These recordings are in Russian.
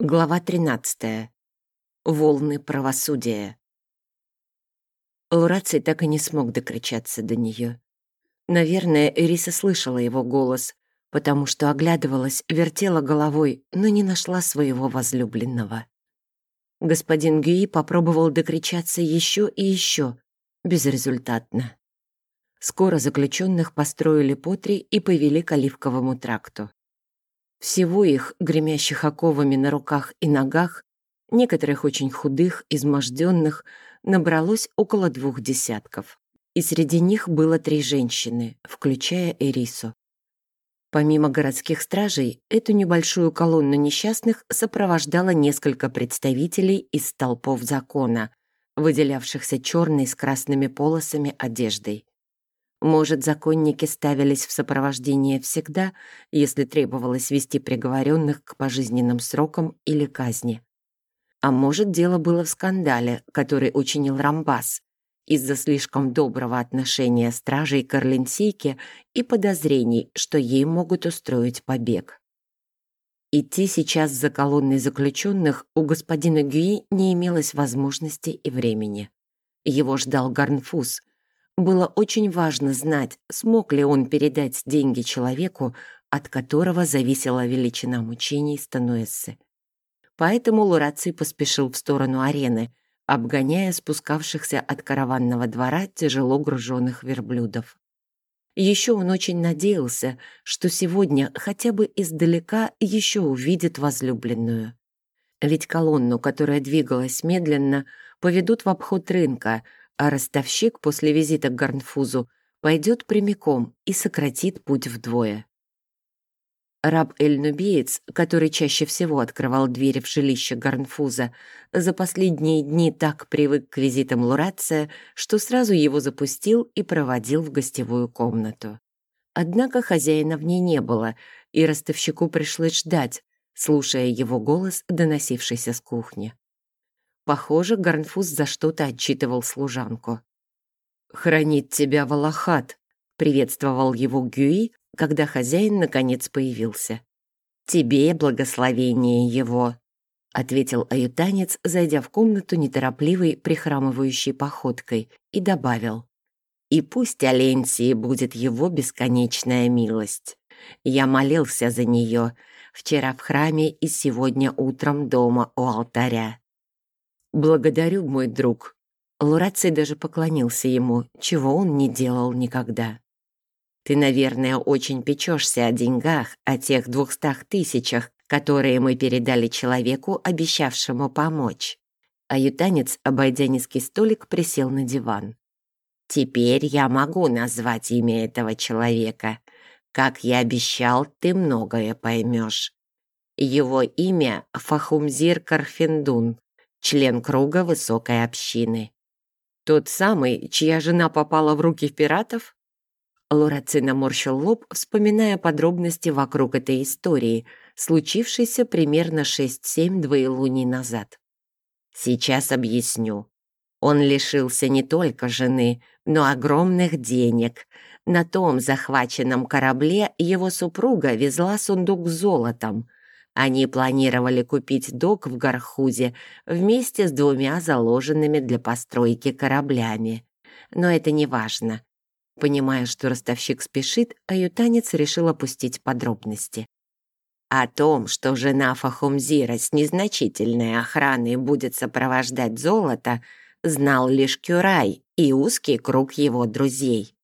Глава 13. Волны правосудия. Лураций так и не смог докричаться до нее. Наверное, Эриса слышала его голос, потому что оглядывалась, вертела головой, но не нашла своего возлюбленного. Господин Гюи попробовал докричаться еще и еще, безрезультатно. Скоро заключенных построили по три и повели к Оливковому тракту. Всего их, гремящих оковами на руках и ногах, некоторых очень худых, изможденных, набралось около двух десятков. И среди них было три женщины, включая Эрису. Помимо городских стражей, эту небольшую колонну несчастных сопровождало несколько представителей из толпов закона, выделявшихся черной с красными полосами одеждой. Может, законники ставились в сопровождение всегда, если требовалось вести приговоренных к пожизненным срокам или казни. А может, дело было в скандале, который учинил Рамбас, из-за слишком доброго отношения стражей к Орленсийке и подозрений, что ей могут устроить побег. Идти сейчас за колонной заключенных у господина Гюи не имелось возможности и времени. Его ждал Гарнфус, было очень важно знать, смог ли он передать деньги человеку, от которого зависела величина мучений Стануэссы. Поэтому Лураций поспешил в сторону арены, обгоняя спускавшихся от караванного двора тяжело груженных верблюдов. Еще он очень надеялся, что сегодня хотя бы издалека еще увидит возлюбленную. Ведь колонну, которая двигалась медленно, поведут в обход рынка, а ростовщик после визита к Гарнфузу пойдет прямиком и сократит путь вдвое. Раб Эль-Нубиец, который чаще всего открывал двери в жилище Гарнфуза, за последние дни так привык к визитам Лурация, что сразу его запустил и проводил в гостевую комнату. Однако хозяина в ней не было, и ростовщику пришлось ждать, слушая его голос, доносившийся с кухни. Похоже, Гарнфуз за что-то отчитывал служанку. «Хранит тебя Валахат», — приветствовал его Гюи, когда хозяин наконец появился. «Тебе благословение его», — ответил аютанец, зайдя в комнату неторопливой, прихрамывающей походкой, и добавил. «И пусть Оленсии будет его бесконечная милость. Я молился за нее вчера в храме и сегодня утром дома у алтаря. «Благодарю, мой друг». Лураций даже поклонился ему, чего он не делал никогда. «Ты, наверное, очень печешься о деньгах, о тех двухстах тысячах, которые мы передали человеку, обещавшему помочь». Аютанец, обойдя низкий столик, присел на диван. «Теперь я могу назвать имя этого человека. Как я обещал, ты многое поймешь. Его имя Фахумзир Карфендун, член круга высокой общины. Тот самый, чья жена попала в руки пиратов? Лораци наморщил лоб, вспоминая подробности вокруг этой истории, случившейся примерно 6-7 двоелуний назад. Сейчас объясню. Он лишился не только жены, но огромных денег. На том захваченном корабле его супруга везла сундук с золотом, они планировали купить док в Гархузе вместе с двумя заложенными для постройки кораблями. Но это не важно. Понимая, что ростовщик спешит, аютанец решил опустить подробности. О том, что жена Фахумзира с незначительной охраной будет сопровождать золото, знал лишь Кюрай и узкий круг его друзей.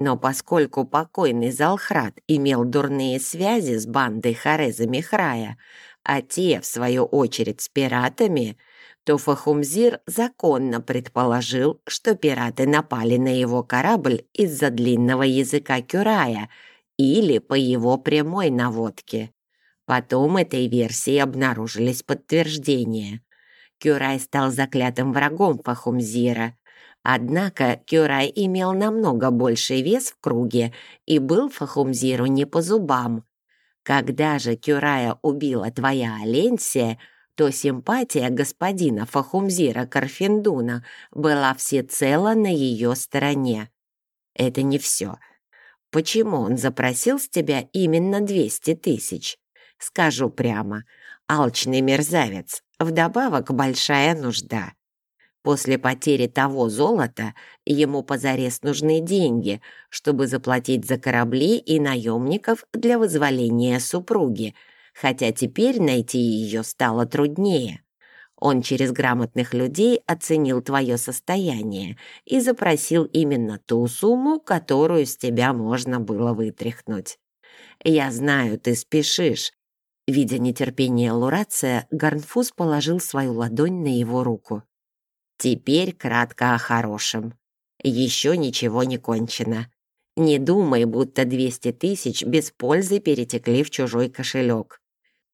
Но поскольку покойный Залхрат имел дурные связи с бандой Хареза Михрая, а те, в свою очередь, с пиратами, то Фахумзир законно предположил, что пираты напали на его корабль из-за длинного языка Кюрая или по его прямой наводке. Потом этой версии обнаружились подтверждения. Кюрай стал заклятым врагом Фахумзира, Однако Кюрай имел намного больший вес в круге и был Фахумзиру не по зубам. Когда же Кюрая убила твоя Аленсия, то симпатия господина Фахумзира Карфендуна была всецело на ее стороне. Это не все. Почему он запросил с тебя именно 200 тысяч? Скажу прямо, алчный мерзавец, вдобавок большая нужда. После потери того золота ему позарез нужны деньги, чтобы заплатить за корабли и наемников для вызволения супруги, хотя теперь найти ее стало труднее. Он через грамотных людей оценил твое состояние и запросил именно ту сумму, которую с тебя можно было вытряхнуть. Я знаю, ты спешишь. Видя нетерпение Лурация, Гарнфус положил свою ладонь на его руку. Теперь кратко о хорошем. Еще ничего не кончено. Не думай, будто 200 тысяч без пользы перетекли в чужой кошелек.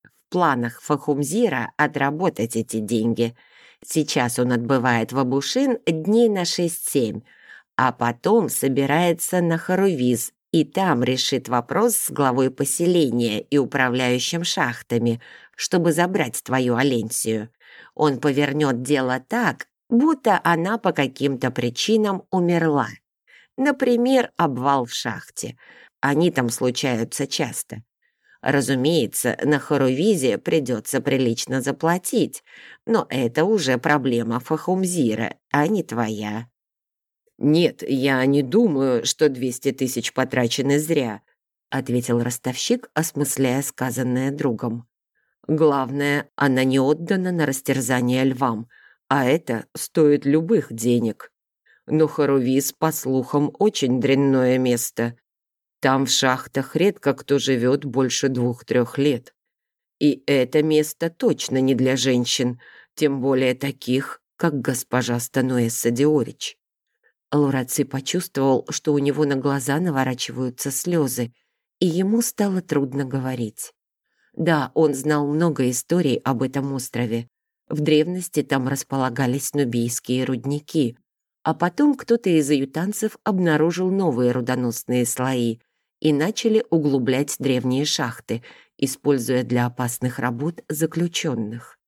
В планах Фахумзира отработать эти деньги. Сейчас он отбывает в Абушин дней на 6-7, а потом собирается на Харувиз и там решит вопрос с главой поселения и управляющим шахтами, чтобы забрать твою Аленсию. Он повернет дело так, будто она по каким-то причинам умерла. Например, обвал в шахте. Они там случаются часто. Разумеется, на Харувизе придется прилично заплатить, но это уже проблема Фахумзира, а не твоя. «Нет, я не думаю, что 200 тысяч потрачены зря», ответил ростовщик, осмысляя сказанное другом. «Главное, она не отдана на растерзание львам, а это стоит любых денег. Но Харувиз, по слухам, очень дрянное место. Там в шахтах редко кто живет больше двух-трех лет. И это место точно не для женщин, тем более таких, как госпожа Стануэса Диорич. Лураци почувствовал, что у него на глаза наворачиваются слезы, и ему стало трудно говорить. Да, он знал много историй об этом острове, в древности там располагались нубийские рудники, а потом кто-то из аютанцев обнаружил новые рудоносные слои и начали углублять древние шахты, используя для опасных работ заключенных.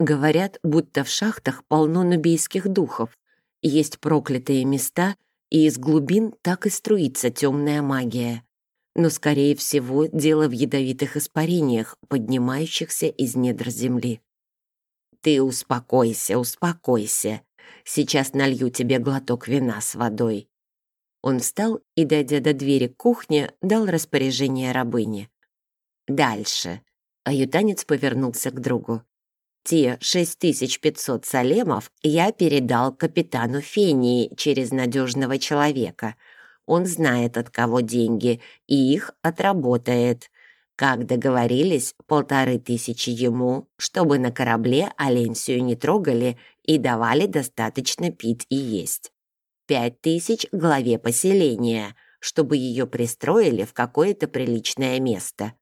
Говорят, будто в шахтах полно нубийских духов, есть проклятые места, и из глубин так и струится темная магия. Но, скорее всего, дело в ядовитых испарениях, поднимающихся из недр земли. «Ты успокойся, успокойся. Сейчас налью тебе глоток вина с водой». Он встал и, дойдя до двери кухни, дал распоряжение рабыне. «Дальше». Аютанец повернулся к другу. «Те 6500 салемов я передал капитану Фении через надежного человека. Он знает, от кого деньги, и их отработает. Как договорились, полторы тысячи ему, чтобы на корабле Аленсию не трогали и давали достаточно пить и есть. Пять тысяч главе поселения, чтобы ее пристроили в какое-то приличное место.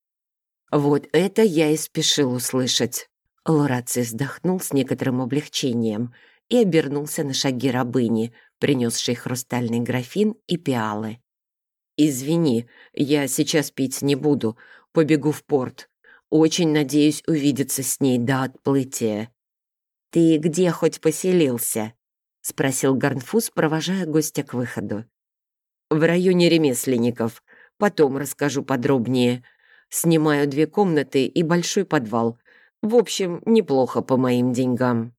Вот это я и спешил услышать. Лораци вздохнул с некоторым облегчением и обернулся на шаги рабыни, принесшей хрустальный графин и пиалы. «Извини, я сейчас пить не буду побегу в порт. Очень надеюсь увидеться с ней до отплытия». «Ты где хоть поселился?» — спросил Гарнфус, провожая гостя к выходу. «В районе ремесленников. Потом расскажу подробнее. Снимаю две комнаты и большой подвал. В общем, неплохо по моим деньгам».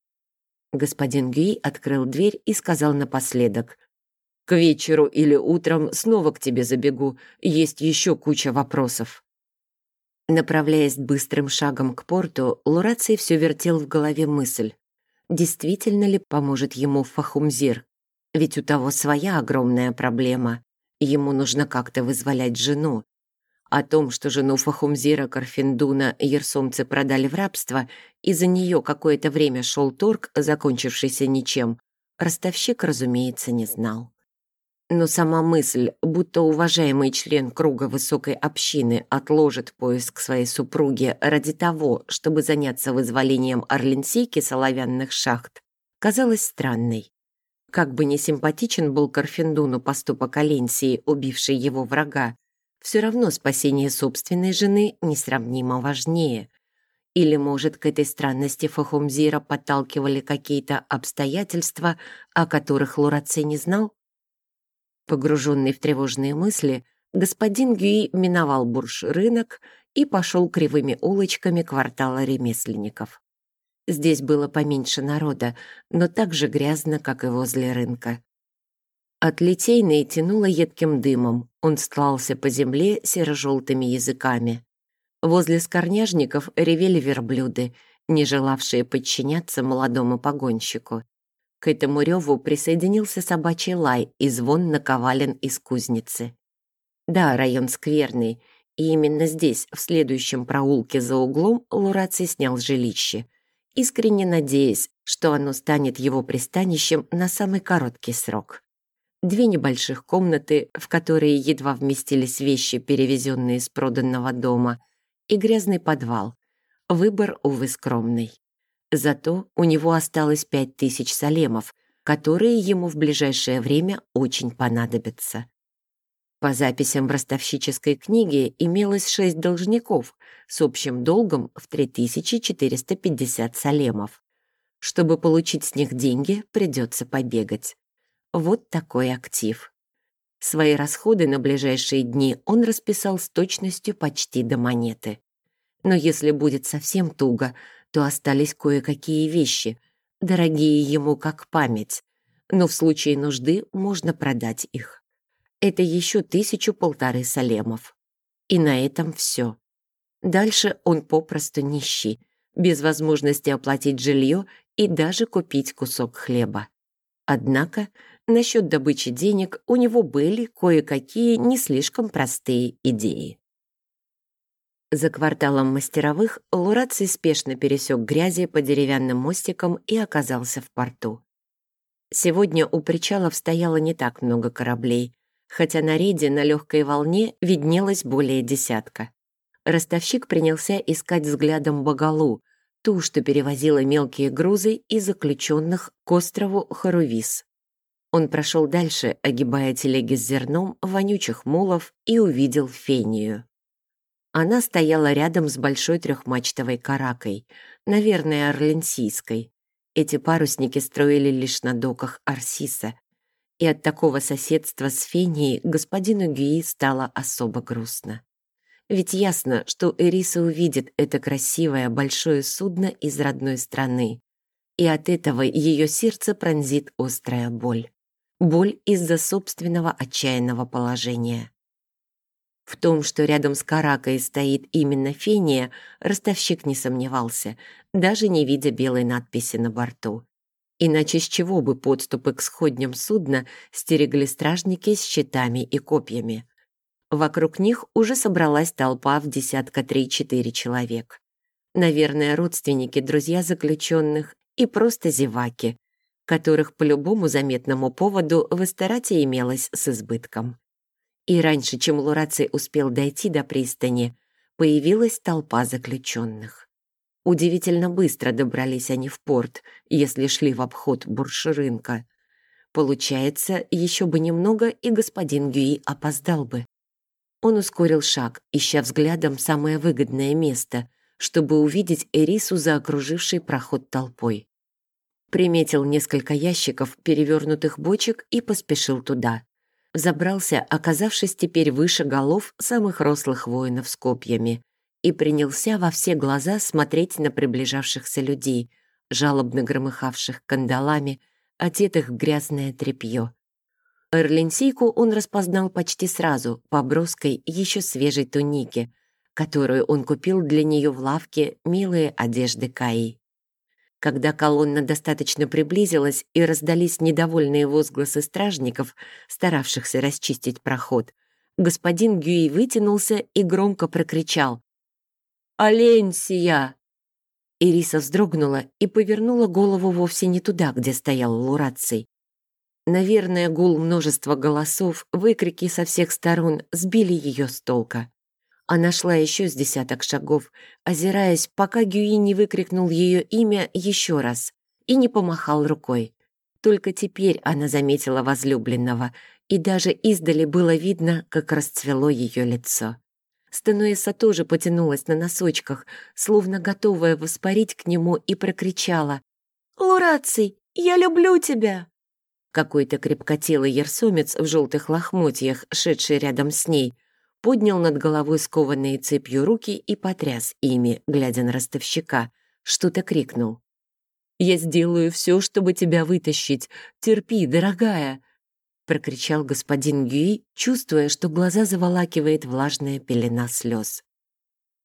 Господин Гюи открыл дверь и сказал напоследок. «К вечеру или утром снова к тебе забегу. Есть еще куча вопросов». Направляясь быстрым шагом к порту, Лураций все вертел в голове мысль. Действительно ли поможет ему Фахумзир? Ведь у того своя огромная проблема. Ему нужно как-то вызволять жену. О том, что жену Фахумзира Карфиндуна ерсомцы продали в рабство, и за нее какое-то время шел торг, закончившийся ничем, ростовщик, разумеется, не знал. Но сама мысль, будто уважаемый член круга высокой общины отложит поиск своей супруги ради того, чтобы заняться вызволением Орленсейки с оловянных шахт, казалась странной. Как бы ни симпатичен был Карфендуну поступок Аленсии, убивший его врага, все равно спасение собственной жены несравнимо важнее. Или, может, к этой странности Фахумзира подталкивали какие-то обстоятельства, о которых Лураци не знал? Погруженный в тревожные мысли, господин Гюи миновал бурж-рынок и пошел кривыми улочками квартала ремесленников. Здесь было поменьше народа, но так же грязно, как и возле рынка. От литейной тянуло едким дымом, он стлался по земле серо-желтыми языками. Возле скорняжников ревели верблюды, не желавшие подчиняться молодому погонщику. К этому реву присоединился собачий лай и звон наковален из кузницы. Да, район скверный, и именно здесь, в следующем проулке за углом, Лураций снял жилище, искренне надеясь, что оно станет его пристанищем на самый короткий срок. Две небольших комнаты, в которые едва вместились вещи, перевезенные из проданного дома, и грязный подвал. Выбор, увы, скромный. Зато у него осталось пять тысяч салемов, которые ему в ближайшее время очень понадобятся. По записям в ростовщической книге имелось шесть должников с общим долгом в 3450 салемов. Чтобы получить с них деньги, придется побегать. Вот такой актив. Свои расходы на ближайшие дни он расписал с точностью почти до монеты. Но если будет совсем туго, то остались кое-какие вещи, дорогие ему как память, но в случае нужды можно продать их. Это еще тысячу-полторы салемов. И на этом все. Дальше он попросту нищий, без возможности оплатить жилье и даже купить кусок хлеба. Однако насчет добычи денег у него были кое-какие не слишком простые идеи. За кварталом мастеровых Лураций спешно пересек грязи по деревянным мостикам и оказался в порту. Сегодня у причалов стояло не так много кораблей, хотя на рейде на легкой волне виднелось более десятка. Ростовщик принялся искать взглядом Богалу, ту, что перевозила мелкие грузы и заключенных к острову Харувис. Он прошел дальше, огибая телеги с зерном, вонючих мулов и увидел Фению. Она стояла рядом с большой трехмачтовой каракой, наверное, орленсийской. Эти парусники строили лишь на доках Арсиса. И от такого соседства с Фенией господину Гюи стало особо грустно. Ведь ясно, что Эриса увидит это красивое большое судно из родной страны. И от этого ее сердце пронзит острая боль. Боль из-за собственного отчаянного положения. В том, что рядом с Каракой стоит именно Фения, ростовщик не сомневался, даже не видя белой надписи на борту. Иначе с чего бы подступы к сходням судна стерегли стражники с щитами и копьями? Вокруг них уже собралась толпа в десятка три-четыре человек. Наверное, родственники, друзья заключенных и просто зеваки, которых по любому заметному поводу в Эстерате имелось с избытком. И раньше, чем Лураций успел дойти до пристани, появилась толпа заключенных. Удивительно быстро добрались они в порт, если шли в обход буршерынка. Получается, еще бы немного, и господин Гюи опоздал бы. Он ускорил шаг, ища взглядом самое выгодное место, чтобы увидеть Эрису за окружившей проход толпой. Приметил несколько ящиков, перевернутых бочек и поспешил туда забрался, оказавшись теперь выше голов самых рослых воинов с копьями, и принялся во все глаза смотреть на приближавшихся людей, жалобно громыхавших кандалами, одетых в грязное тряпье. Эрленсийку он распознал почти сразу по броской еще свежей тунике, которую он купил для нее в лавке «Милые одежды Каи». Когда колонна достаточно приблизилась и раздались недовольные возгласы стражников, старавшихся расчистить проход, господин Гюи вытянулся и громко прокричал «Оленсия!». Ириса вздрогнула и повернула голову вовсе не туда, где стоял Лураций. Наверное, гул множества голосов, выкрики со всех сторон сбили ее с толка. Она шла еще с десяток шагов, озираясь, пока Гюи не выкрикнул ее имя еще раз и не помахал рукой. Только теперь она заметила возлюбленного, и даже издали было видно, как расцвело ее лицо. Стануэса тоже потянулась на носочках, словно готовая воспарить к нему, и прокричала «Лураций, я люблю тебя!» Какой-то крепкотелый ерсомец в желтых лохмотьях, шедший рядом с ней, поднял над головой скованные цепью руки и потряс ими, глядя на ростовщика, что-то крикнул. «Я сделаю все, чтобы тебя вытащить. Терпи, дорогая!» прокричал господин Гюи, чувствуя, что глаза заволакивает влажная пелена слез.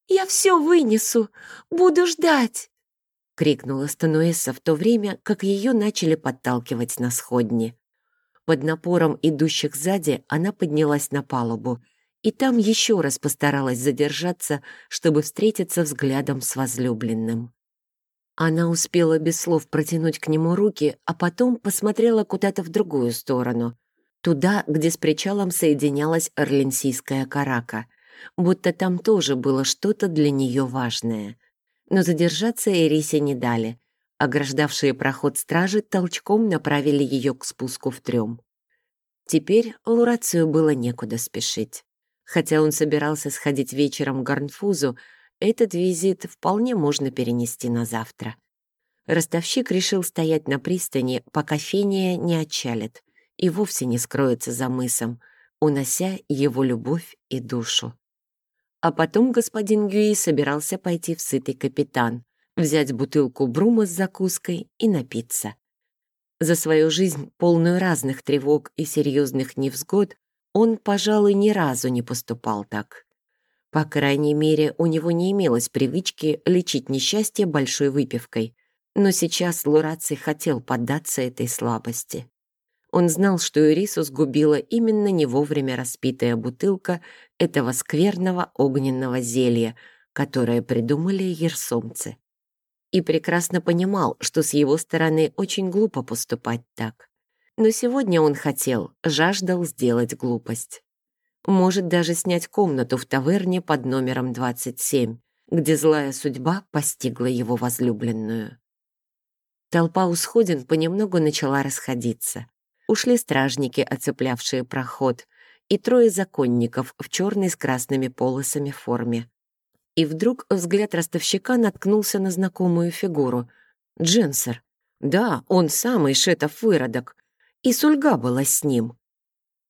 «Я все вынесу! Буду ждать!» — крикнула Стануэса в то время, как ее начали подталкивать на сходни. Под напором идущих сзади она поднялась на палубу, и там еще раз постаралась задержаться, чтобы встретиться взглядом с возлюбленным. Она успела без слов протянуть к нему руки, а потом посмотрела куда-то в другую сторону, туда, где с причалом соединялась Орленсийская карака, будто там тоже было что-то для нее важное. Но задержаться Эрисе не дали. Ограждавшие проход стражи толчком направили ее к спуску в трём. Теперь Лурацию было некуда спешить. Хотя он собирался сходить вечером к Гарнфузу, этот визит вполне можно перенести на завтра. Ростовщик решил стоять на пристани, пока Фения не отчалит, и вовсе не скроется за мысом, унося его любовь и душу. А потом господин Гюи собирался пойти в сытый капитан, взять бутылку брума с закуской и напиться. За свою жизнь, полную разных тревог и серьезных невзгод, он, пожалуй, ни разу не поступал так. По крайней мере, у него не имелось привычки лечить несчастье большой выпивкой, но сейчас Лураций хотел поддаться этой слабости. Он знал, что Ирису сгубила именно не вовремя распитая бутылка этого скверного огненного зелья, которое придумали ерсомцы. И прекрасно понимал, что с его стороны очень глупо поступать так. Но сегодня он хотел, жаждал сделать глупость. Может даже снять комнату в таверне под номером 27, где злая судьба постигла его возлюбленную. Толпа у сходин понемногу начала расходиться ушли стражники, оцеплявшие проход, и трое законников в черной с красными полосами форме. И вдруг взгляд ростовщика наткнулся на знакомую фигуру. Дженсер. Да, он самый шетов-выродок. И Сульга была с ним.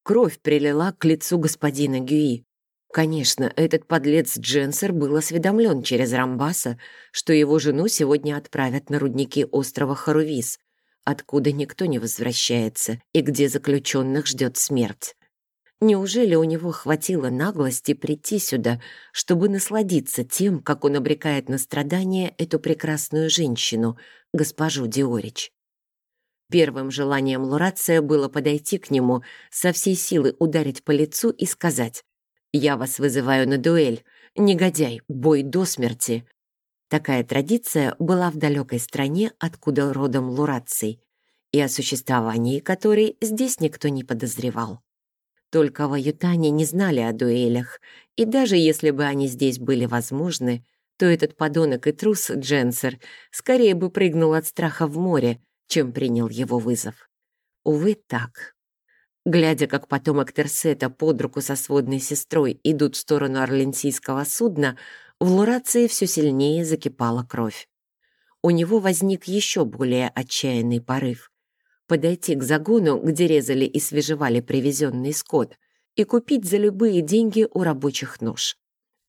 Кровь прилила к лицу господина Гюи. Конечно, этот подлец Дженсер был осведомлен через Рамбаса, что его жену сегодня отправят на рудники острова Харувис — откуда никто не возвращается и где заключенных ждет смерть. Неужели у него хватило наглости прийти сюда, чтобы насладиться тем, как он обрекает на страдания эту прекрасную женщину, госпожу Диорич? Первым желанием Лурация было подойти к нему, со всей силы ударить по лицу и сказать «Я вас вызываю на дуэль, негодяй, бой до смерти, Такая традиция была в далекой стране, откуда родом Лураций, и о существовании которой здесь никто не подозревал. Только в Аютане не знали о дуэлях, и даже если бы они здесь были возможны, то этот подонок и трус Дженсер скорее бы прыгнул от страха в море, чем принял его вызов. Увы, так. Глядя, как потомок Терсета под руку со сводной сестрой идут в сторону орленсийского судна, в Лурации все сильнее закипала кровь. У него возник еще более отчаянный порыв. Подойти к загону, где резали и свежевали привезенный скот, и купить за любые деньги у рабочих нож.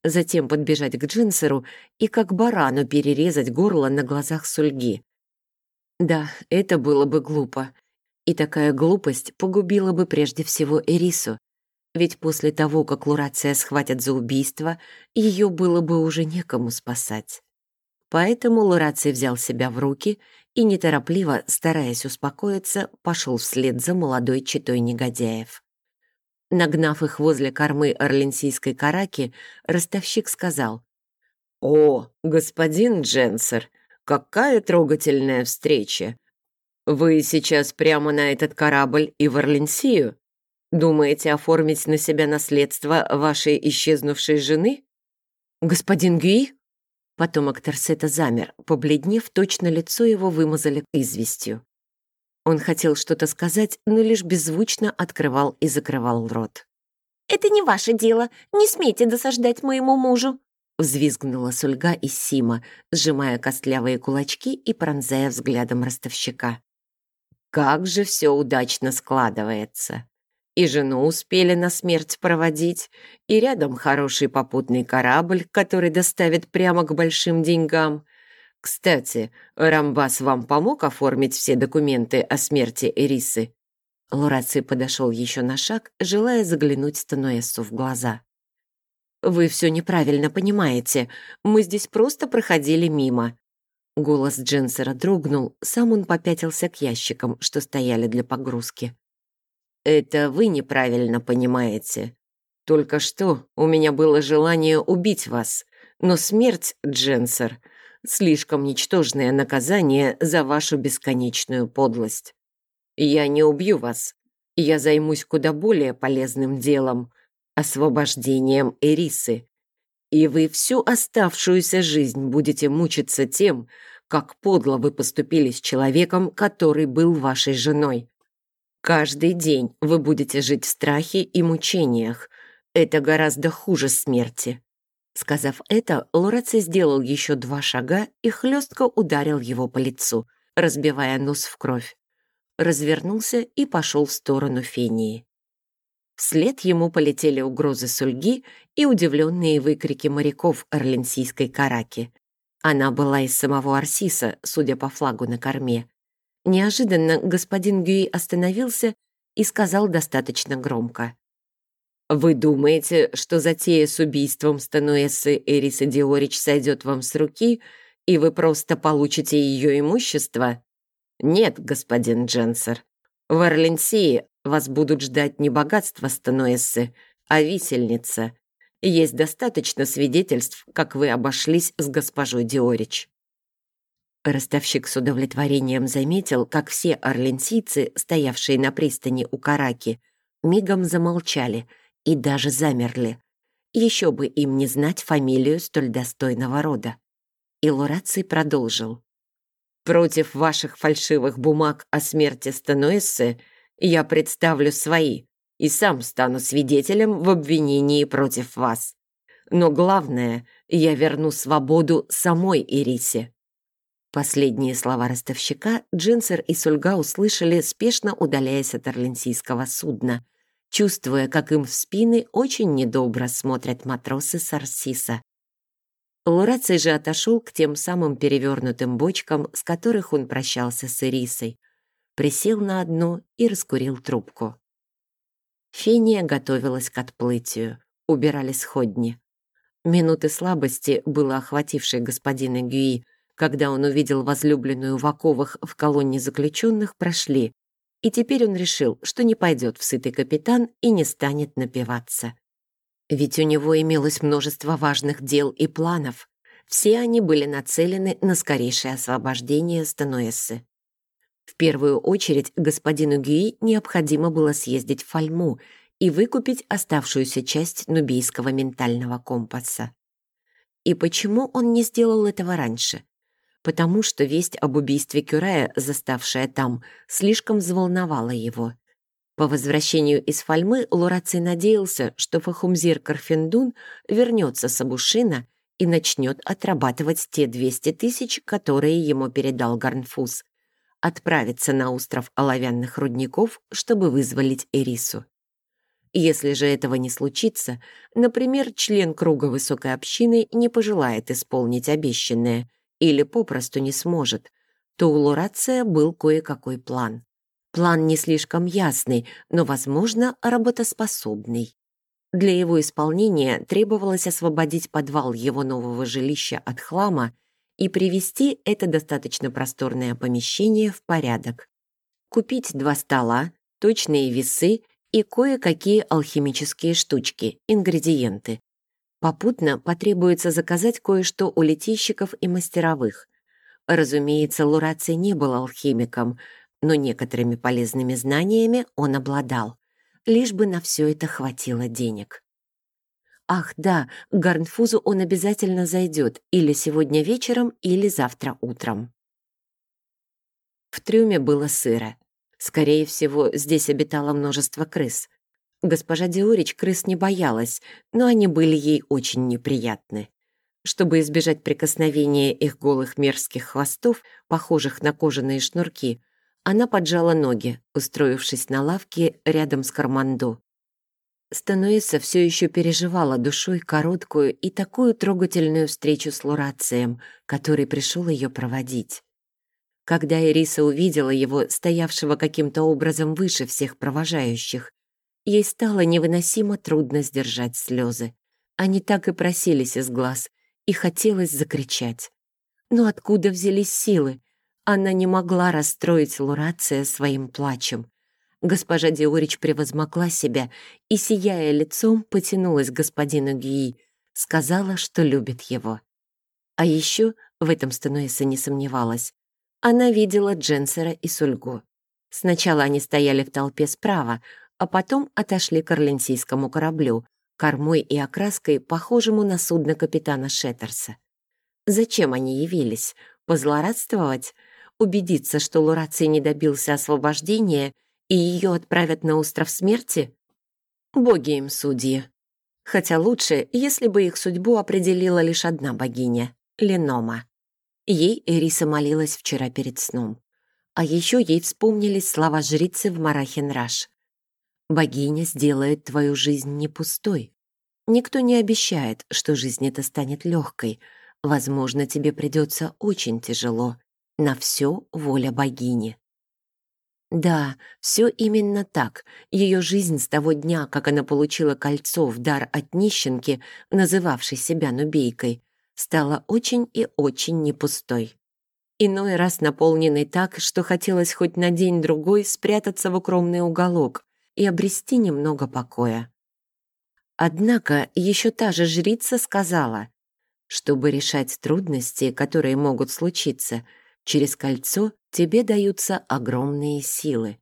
Затем подбежать к Джинсеру и как барану перерезать горло на глазах Сульги. Да, это было бы глупо. И такая глупость погубила бы прежде всего Эрису, ведь после того, как Лурация схватят за убийство, ее было бы уже некому спасать. Поэтому Лураций взял себя в руки и, неторопливо, стараясь успокоиться, пошел вслед за молодой читой негодяев. Нагнав их возле кормы орленсийской караки, ростовщик сказал, «О, господин Дженсер, какая трогательная встреча! Вы сейчас прямо на этот корабль и в Орленсию?» Думаете оформить на себя наследство вашей исчезнувшей жены? Господин Гюи? Потомок Терсета замер, побледнев, точно лицо его вымазали известью. Он хотел что-то сказать, но лишь беззвучно открывал и закрывал рот. «Это не ваше дело. Не смейте досаждать моему мужу!» Взвизгнула Сульга из Сима, сжимая костлявые кулачки и пронзая взглядом ростовщика. «Как же все удачно складывается!» И жену успели на смерть проводить, и рядом хороший попутный корабль, который доставит прямо к большим деньгам. Кстати, Рамбас вам помог оформить все документы о смерти Эрисы?» Лураций подошел еще на шаг, желая заглянуть Стануэссу в глаза. «Вы все неправильно понимаете. Мы здесь просто проходили мимо». Голос Дженсера дрогнул, сам он попятился к ящикам, что стояли для погрузки. «Это вы неправильно понимаете. Только что у меня было желание убить вас, но смерть, Дженсер, слишком ничтожное наказание за вашу бесконечную подлость. Я не убью вас. Я займусь куда более полезным делом — освобождением Эрисы. И вы всю оставшуюся жизнь будете мучиться тем, как подло вы поступили с человеком, который был вашей женой. Каждый день вы будете жить в страхе и мучениях. Это гораздо хуже смерти». Сказав это, Лораци сделал еще два шага и хлестко ударил его по лицу, разбивая нос в кровь развернулся и пошел в сторону Фении. Вслед ему полетели угрозы Сульги и удивленные выкрики моряков орленсийской караки. Она была из самого Арсиса, судя по флагу на корме. Неожиданно господин Гюи остановился и сказал достаточно громко. «Вы думаете, что затея с убийством Стануэсы Эриса Диорич сойдет вам с руки, и вы просто получите ее имущество?» «Нет, господин Дженсер. В Орленсии вас будут ждать не богатство Стануэссы, а висельница. Есть достаточно свидетельств, как вы обошлись с госпожой Диорич». Ростовщик с удовлетворением заметил, как все орленсийцы, стоявшие на пристани у Караки, мигом замолчали и даже замерли. Еще бы им не знать фамилию столь достойного рода. И Лураций продолжил. Против ваших фальшивых бумаг о смерти Стануэссы я представлю свои и сам стану свидетелем в обвинении против вас. Но главное, я верну свободу самой Ирисе». Последние слова ростовщика Джинсер и Сульга услышали, спешно удаляясь от орленсийского судна, чувствуя, как им в спины очень недобро смотрят матросы Сарсиса, Лураций же отошел к тем самым перевернутым бочкам, с которых он прощался с Ирисой, присел на одну и раскурил трубку. Фения готовилась к отплытию, убирали сходни. Минуты слабости, было охватившей господина Гюи, когда он увидел возлюбленную в оковах в колонне заключенных, прошли, и теперь он решил, что не пойдет в сытый капитан и не станет напиваться. Ведь у него имелось множество важных дел и планов. Все они были нацелены на скорейшее освобождение Стануэссы. В первую очередь господину Гюи необходимо было съездить в Фальму и выкупить оставшуюся часть нубийского ментального компаса. И почему он не сделал этого раньше? Потому что весть об убийстве Кюрея, заставшая там, слишком взволновала его. По возвращению из Фальмы Лураций надеялся, что Фахумзир Карфендун вернется с Абушина и начнет отрабатывать те 200 тысяч, которые ему передал Гарнфуз, отправиться на остров оловянных рудников, чтобы вызволить Эрису. Если же этого не случится, например, член круга высокой общины не пожелает исполнить обещанное или попросту не сможет, то у Лурация был кое-какой план. План не слишком ясный, но, возможно, работоспособный. Для его исполнения требовалось освободить подвал его нового жилища от хлама и привести это достаточно просторное помещение в порядок. Купить два стола, точные весы и кое-какие алхимические штучки, ингредиенты. Попутно потребуется заказать кое-что у летейщиков и мастеровых. Разумеется, Лураций не был алхимиком — но некоторыми полезными знаниями он обладал, лишь бы на все это хватило денег. Ах, да, к Гарнфузу он обязательно зайдет или сегодня вечером, или завтра утром. В трюме было сыро. Скорее всего, здесь обитало множество крыс. Госпожа Диорич крыс не боялась, но они были ей очень неприятны. Чтобы избежать прикосновения их голых мерзких хвостов, похожих на кожаные шнурки, Она поджала ноги, устроившись на лавке рядом с Кармандо. Стануэса все еще переживала душой короткую и такую трогательную встречу с Лурацием, который пришел ее проводить. Когда Ириса увидела его, стоявшего каким-то образом выше всех провожающих, ей стало невыносимо трудно сдержать слезы. Они так и просились из глаз, и хотелось закричать. Но откуда взялись силы? Она не могла расстроить Лурация своим плачем. Госпожа Диорич превозмогла себя и, сияя лицом, потянулась к господину Гии, сказала, что любит его. А еще, в этом Стануэса не сомневалась, она видела Дженсера и Сульгу. Сначала они стояли в толпе справа, а потом отошли к орленсийскому кораблю, кормой и окраской, похожему на судно капитана Шеттерса. Зачем они явились? Позлорадствовать? Убедиться, что Лураций не добился освобождения и ее отправят на остров смерти? Боги им судьи. Хотя лучше, если бы их судьбу определила лишь одна богиня — Ленома. Ей Эриса молилась вчера перед сном. А еще ей вспомнились слова жрицы в Марахенраш. «Богиня сделает твою жизнь не пустой. Никто не обещает, что жизнь эта станет легкой. Возможно, тебе придется очень тяжело. На все воля богини». Да, все именно так. Ее жизнь с того дня, как она получила кольцо в дар от нищенки, называвшей себя нубейкой, стала очень и очень не пустой. Иной раз наполненной так, что хотелось хоть на день-другой спрятаться в укромный уголок и обрести немного покоя. Однако еще та же жрица сказала, чтобы решать трудности, которые могут случиться, через кольцо тебе даются огромные силы.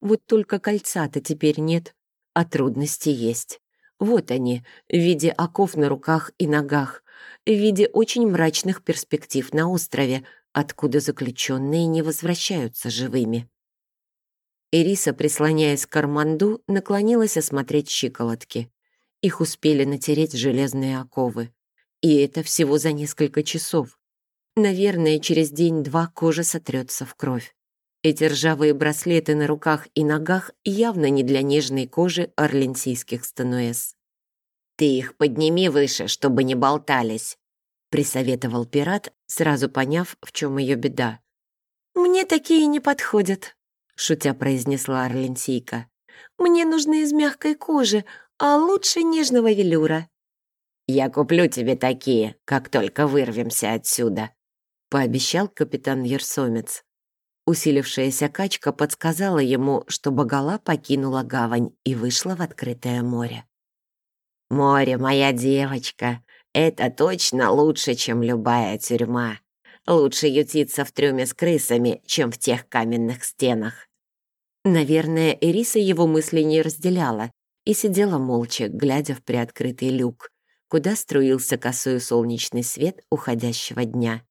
Вот только кольца-то теперь нет, а трудности есть. Вот они, в виде оков на руках и ногах, в виде очень мрачных перспектив на острове, откуда заключенные не возвращаются живыми. Ириса, прислоняясь к Арманду, наклонилась осмотреть щиколотки. Их успели натереть железные оковы. И это всего за несколько часов. Наверное, через день-два кожа сотрется в кровь. Эти ржавые браслеты на руках и ногах явно не для нежной кожи орленсийских стануэс. «Ты их подними выше, чтобы не болтались», — присоветовал пират, сразу поняв, в чем ее беда. «Мне такие не подходят», — шутя произнесла Орленсийка. «Мне нужны из мягкой кожи, а лучше нежного велюра». «Я куплю тебе такие, как только вырвемся отсюда», — пообещал капитан Ерсомец. Усилившаяся качка подсказала ему, что Багала покинула гавань и вышла в открытое море. «Море, моя девочка, это точно лучше, чем любая тюрьма. Лучше ютиться в трюме с крысами, чем в тех каменных стенах». Наверное, Эриса его мысли не разделяла и сидела молча, глядя в приоткрытый люк, куда струился косой солнечный свет уходящего дня.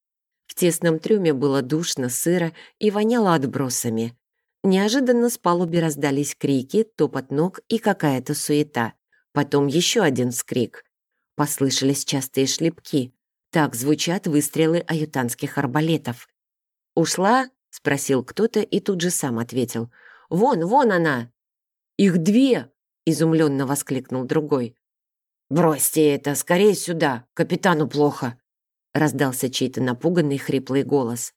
Тесном трюме было душно, сыро и воняло отбросами. Неожиданно с палуби раздались крики, топот ног и какая-то суета. Потом еще один вскрик. Послышались частые шлепки. Так звучат выстрелы аютанских арбалетов. «Ушла?» — спросил кто-то и тут же сам ответил. «Вон, вон она!» «Их две!» — изумленно воскликнул другой. «Бросьте это, скорее сюда, капитану плохо!» — раздался чей-то напуганный хриплый голос.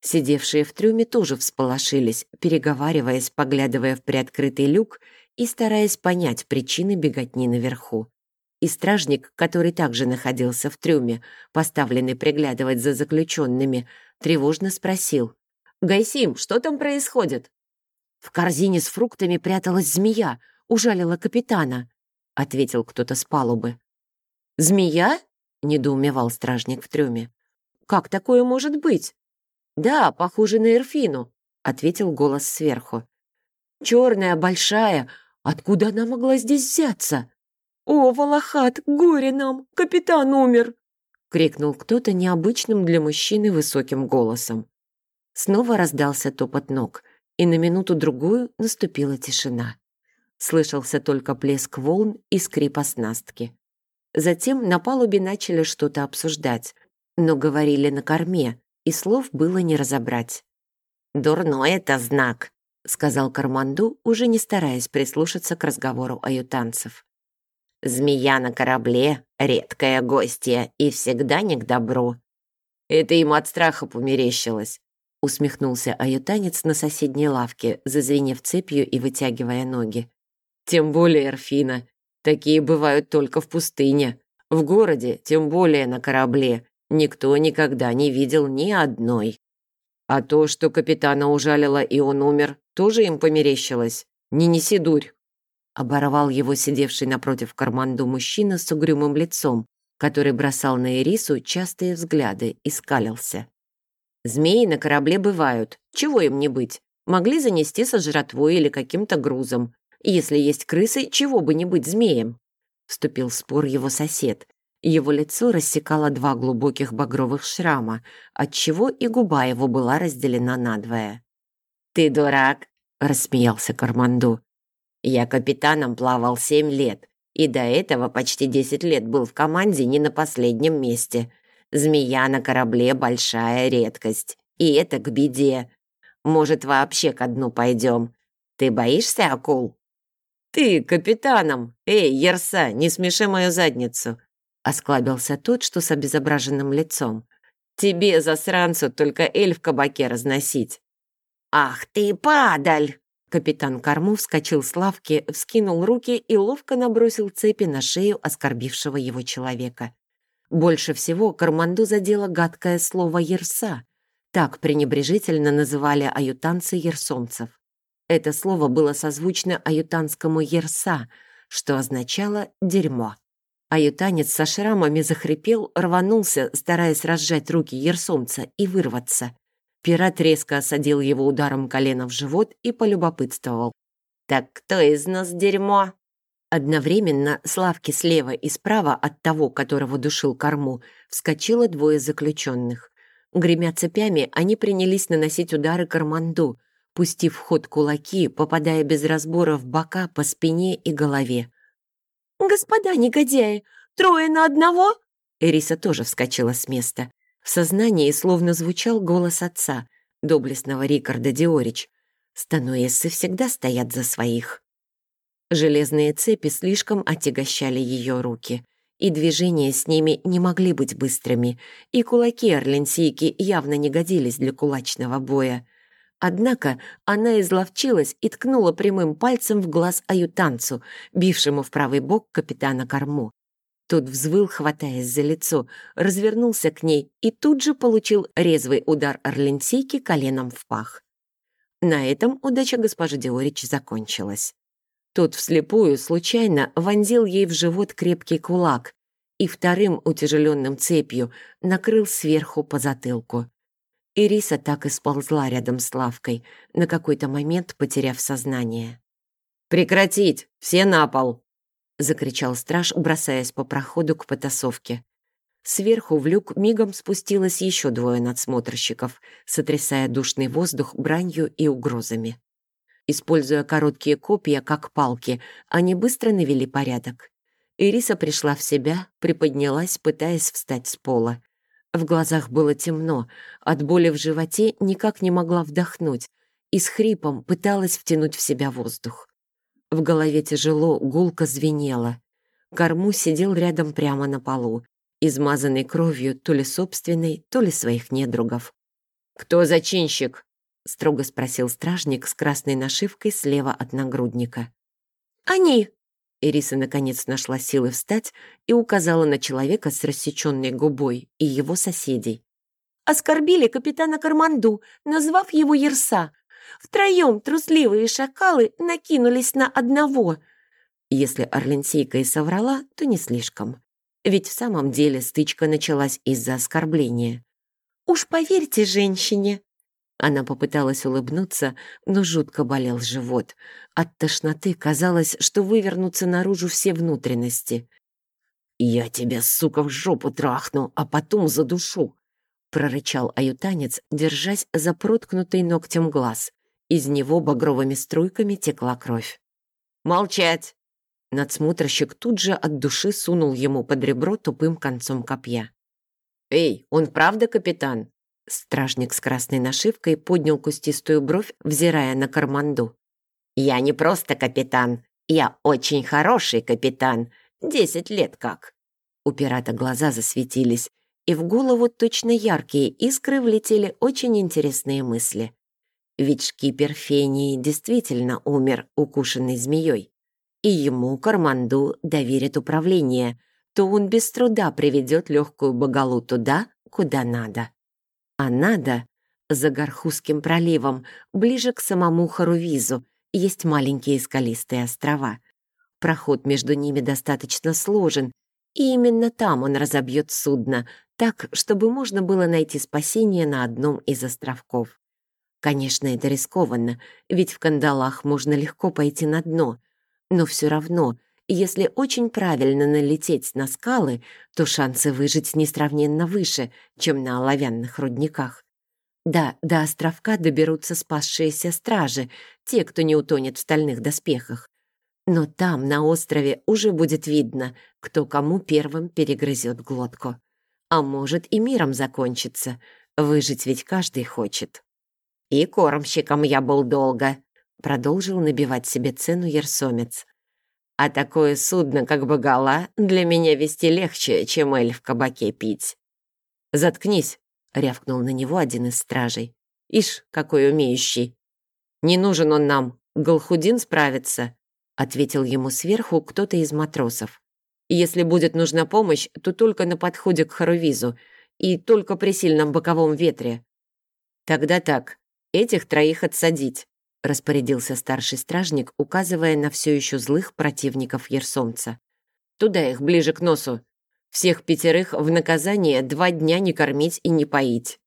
Сидевшие в трюме тоже всполошились, переговариваясь, поглядывая в приоткрытый люк и стараясь понять причины беготни наверху. И стражник, который также находился в трюме, поставленный приглядывать за заключенными, тревожно спросил. «Гайсим, что там происходит?» «В корзине с фруктами пряталась змея, ужалила капитана», — ответил кто-то с палубы. «Змея?» — недоумевал стражник в трюме. «Как такое может быть?» «Да, похоже на Эрфину», — ответил голос сверху. «Черная, большая, Откуда она могла здесь взяться? «О, Волохат, горе нам! Капитан умер!» — крикнул кто-то необычным для мужчины высоким голосом. Снова раздался топот ног, и на минуту-другую наступила тишина. Слышался только плеск волн и скрип оснастки. Затем на палубе начали что-то обсуждать, но говорили на корме, и слов было не разобрать. «Дурной это знак», — сказал Карманду, уже не стараясь прислушаться к разговору аютанцев. «Змея на корабле — редкая гостья и всегда не к добру». «Это ему от страха померещилось», — усмехнулся аютанец на соседней лавке, зазвенев цепью и вытягивая ноги. «Тем более Эрфина. Такие бывают только в пустыне. В городе, тем более на корабле, никто никогда не видел ни одной. А то, что капитана ужалило и он умер, тоже им померещилось. Не неси дурь. Оборвал его сидевший напротив карманду мужчина с угрюмым лицом, который бросал на Ирису частые взгляды и скалился. «Змеи на корабле бывают. Чего им не быть? Могли занести со жратвой или каким-то грузом. Если есть крысы, чего бы не быть змеем?» Вступил в спор его сосед, его лицо рассекало два глубоких багровых шрама, отчего и губа его была разделена надвое. «Ты дурак!» — рассмеялся Карманду. «Я капитаном плавал семь лет, и до этого почти десять лет был в команде не на последнем месте. Змея на корабле — большая редкость, и это к беде. Может, вообще ко дну пойдем. Ты боишься акул?» «Ты капитаном! Эй, Ерса, не смеши мою задницу!» Осклабился тот, что с обезображенным лицом. «Тебе, засранцу, только эль в кабаке разносить». «Ах ты, падаль!» Капитан Корму вскочил с лавки, вскинул руки и ловко набросил цепи на шею оскорбившего его человека. Больше всего Карманду задело гадкое слово «ерса». Так пренебрежительно называли аютанцы ерсомцев. Это слово было созвучно аютанскому «ерса», что означало «дерьмо». Аютанец со шрамами захрипел, рванулся, стараясь разжать руки ерсомца и вырваться. Пират резко осадил его ударом колена в живот и полюбопытствовал. «Так кто из нас дерьмо?» Одновременно с лавки слева и справа от того, которого душил корму, вскочило двое заключенных. Гремя цепями, они принялись наносить удары карманду, пустив в ход кулаки, попадая без разбора в бока, по спине и голове. «Господа негодяи, трое на одного?» Эриса тоже вскочила с места. В сознании словно звучал голос отца, доблестного Рикарда Диорич. Стануэссы всегда стоят за своих. Железные цепи слишком отягощали ее руки, и движения с ними не могли быть быстрыми, и кулаки Орленсийки явно не годились для кулачного боя. Однако она изловчилась и ткнула прямым пальцем в глаз аютанцу, бившему в правый бок капитана Корму. Тот взвыл, хватаясь за лицо, развернулся к ней и тут же получил резвый удар орленсейки коленом в пах. На этом удача госпожи Диорич закончилась. Тот вслепую случайно вонзил ей в живот крепкий кулак и вторым утяжеленным цепью накрыл сверху по затылку. Ириса так и сползла рядом с лавкой, на какой-то момент потеряв сознание. «Прекратить! Все на пол!» — закричал страж, бросаясь по проходу к потасовке. Сверху в люк мигом спустилось еще двое надсмотрщиков, сотрясая душный воздух бранью и угрозами. Используя короткие копья, как палки, они быстро навели порядок. Ириса пришла в себя, приподнялась, пытаясь встать с пола. В глазах было темно, от боли в животе никак не могла вдохнуть и с хрипом пыталась втянуть в себя воздух. В голове тяжело, гулко звенело. Корму сидел рядом прямо на полу, измазанный кровью то ли собственной, то ли своих недругов. «Кто зачинщик?» — строго спросил стражник с красной нашивкой слева от нагрудника. «Они!» Ириса наконец нашла силы встать и указала на человека с рассеченной губой и его соседей. «Оскорбили капитана Карманду, назвав его Ерса. Втроем трусливые шакалы накинулись на одного». Если Орленсейка и соврала, то не слишком. Ведь в самом деле стычка началась из-за оскорбления. «Уж поверьте женщине», она попыталась улыбнуться, но жутко болел живот. От тошноты казалось, что вывернутся наружу все внутренности. «Я тебя, сука, в жопу трахну, а потом задушу!» прорычал аютанец, держась за проткнутый ногтем глаз. Из него багровыми струйками текла кровь. «Молчать!» Надсмотрщик тут же от души сунул ему под ребро тупым концом копья. «Эй, он правда капитан?» Стражник с красной нашивкой поднял кустистую бровь, взирая на Карманду. «Я не просто капитан, я очень хороший капитан. Десять лет как». У пирата глаза засветились, и в голову точно яркие искры влетели очень интересные мысли. Ведь шкипер Фении действительно умер, укушенный змеей. И ему, Карманду, доверит управление, то он без труда приведет легкую богалу туда, куда надо. А надо за Гархузским проливом, ближе к самому Харувизу, есть маленькие скалистые острова. Проход между ними достаточно сложен, и именно там он разобьет судно, так, чтобы можно было найти спасение на одном из островков. Конечно, это рискованно, ведь в кандалах можно легко пойти на дно, но все равно, если очень правильно налететь на скалы, то шансы выжить несравненно выше, чем на оловянных рудниках. Да, до островка доберутся спасшиеся стражи, те, кто не утонет в стальных доспехах. Но там, на острове, уже будет видно, кто кому первым перегрызет глотку. А может и миром закончится. Выжить ведь каждый хочет. «И кормщиком я был долго», — продолжил набивать себе цену ерсомец. «А такое судно, как Багала, для меня вести легче, чем эль в кабаке пить». «Заткнись», рявкнул на него один из стражей. «Ишь, какой умеющий!» «Не нужен он нам, Голхудин справится», ответил ему сверху кто-то из матросов. «Если будет нужна помощь, то только на подходе к Харувизу и только при сильном боковом ветре». «Тогда так, этих троих отсадить», распорядился старший стражник, указывая на все еще злых противников Ерсомца. «Туда их, ближе к носу, всех пятерых в наказание два дня не кормить и не поить».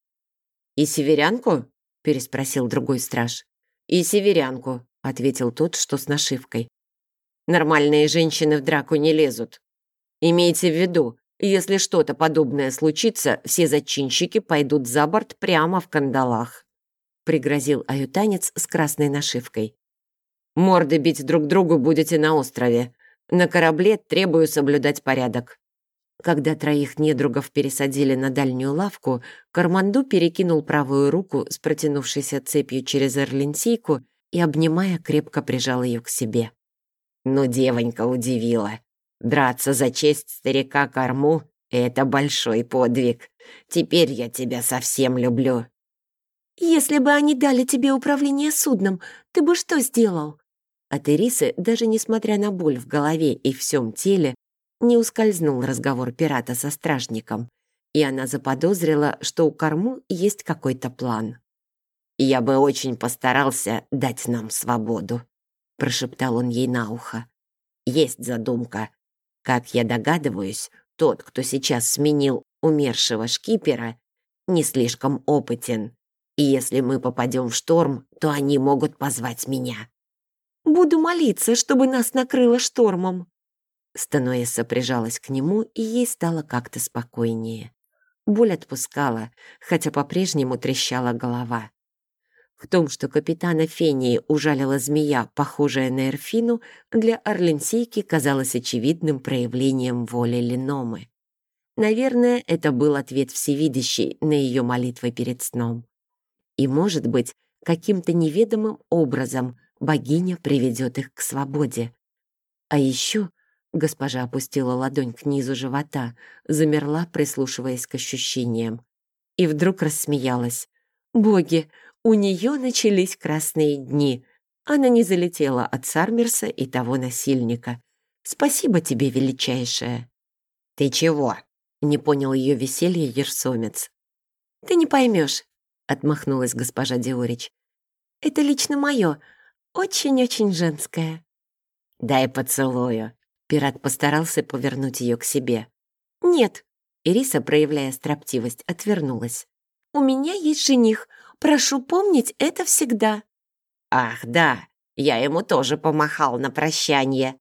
«И северянку?» — переспросил другой страж. «И северянку», — ответил тот, что с нашивкой. «Нормальные женщины в драку не лезут. Имейте в виду, если что-то подобное случится, все зачинщики пойдут за борт прямо в кандалах», — пригрозил аютанец с красной нашивкой. «Морды бить друг другу будете на острове. На корабле требую соблюдать порядок. Когда троих недругов пересадили на дальнюю лавку, Карманду перекинул правую руку с протянувшейся цепью через эрлинсийку и, обнимая, крепко прижал ее к себе. «Ну, девонька удивила. Драться за честь старика Корму — это большой подвиг. Теперь я тебя совсем люблю». «Если бы они дали тебе управление судном, ты бы что сделал?» От Ирисы, даже несмотря на боль в голове и всем теле, не ускользнул разговор пирата со стражником, и она заподозрила, что у корму есть какой-то план. «Я бы очень постарался дать нам свободу», — прошептал он ей на ухо. «Есть задумка. Как я догадываюсь, тот, кто сейчас сменил умершего шкипера, не слишком опытен, и если мы попадем в шторм, то они могут позвать меня». «Буду молиться, чтобы нас накрыло штормом», Стануэса прижалась к нему, и ей стало как-то спокойнее. Боль отпускала, хотя по-прежнему трещала голова. В том, что капитана Фении ужалила змея, похожая на Эрфину, для Орленсейки казалось очевидным проявлением воли Леномы. Наверное, это был ответ всевидящий на ее молитвы перед сном. И, может быть, каким-то неведомым образом богиня приведет их к свободе. А еще Госпожа опустила ладонь к низу живота, замерла, прислушиваясь к ощущениям. И вдруг рассмеялась. «Боги, у нее начались красные дни. Она не залетела от Сармерса и того насильника. Спасибо тебе, величайшая». «Ты чего?» — не понял ее веселье Ерсомец. «Ты не поймешь», — отмахнулась госпожа Диорич. «Это лично мое, очень-очень женское». «Дай поцелую», Пират постарался повернуть ее к себе. «Нет», — Ириса, проявляя строптивость, отвернулась. «У меня есть жених. Прошу помнить это всегда». «Ах, да, я ему тоже помахал на прощание».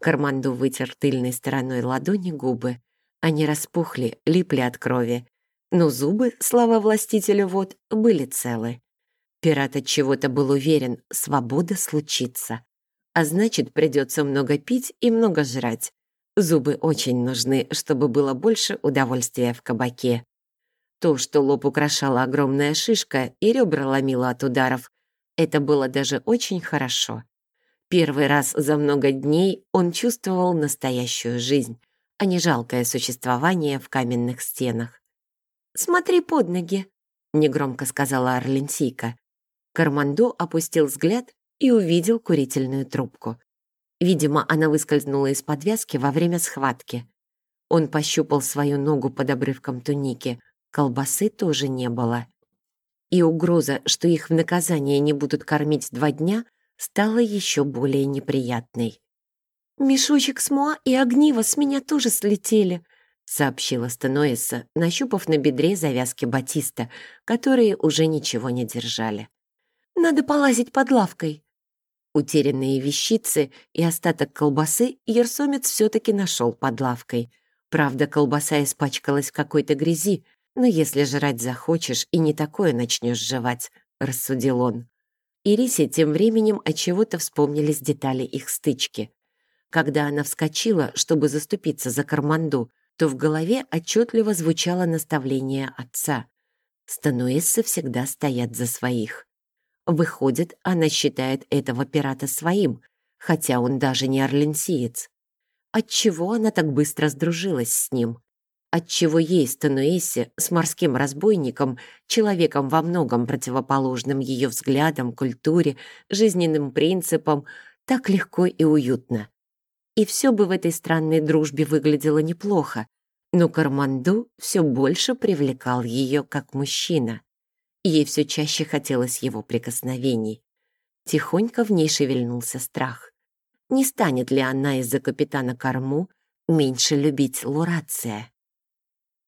Карманду вытер тыльной стороной ладони губы. Они распухли, липли от крови. Но зубы, слава властителю вот, были целы. Пират от чего-то был уверен, свобода случится а значит, придется много пить и много жрать. Зубы очень нужны, чтобы было больше удовольствия в кабаке. То, что лоб украшала огромная шишка и ребра ломила от ударов, это было даже очень хорошо. Первый раз за много дней он чувствовал настоящую жизнь, а не жалкое существование в каменных стенах. «Смотри под ноги», — негромко сказала Орленсийка. Кармандо опустил взгляд и увидел курительную трубку. Видимо, она выскользнула из подвязки во время схватки. Он пощупал свою ногу под обрывком туники. Колбасы тоже не было. И угроза, что их в наказание не будут кормить два дня, стала еще более неприятной. «Мешочек с муа и огниво с меня тоже слетели», сообщила Станоиса, нащупав на бедре завязки батиста, которые уже ничего не держали. «Надо полазить под лавкой». Утерянные вещицы и остаток колбасы Ерсомец все-таки нашел под лавкой. Правда, колбаса испачкалась в какой-то грязи, но если жрать захочешь и не такое начнешь жевать, рассудил он. Ирисе тем временем от чего-то вспомнились детали их стычки. Когда она вскочила, чтобы заступиться за Карманду, то в голове отчетливо звучало наставление отца. Стануэссы всегда стоят за своих. Выходит, она считает этого пирата своим, хотя он даже не орленсиец. Отчего она так быстро сдружилась с ним? Отчего ей, Стануэсе, с морским разбойником, человеком во многом противоположным ее взглядам, культуре, жизненным принципам, так легко и уютно? И все бы в этой странной дружбе выглядело неплохо, но Карманду все больше привлекал ее как мужчина. Ей все чаще хотелось его прикосновений. Тихонько в ней шевельнулся страх. Не станет ли она из-за капитана Корму меньше любить Лурация?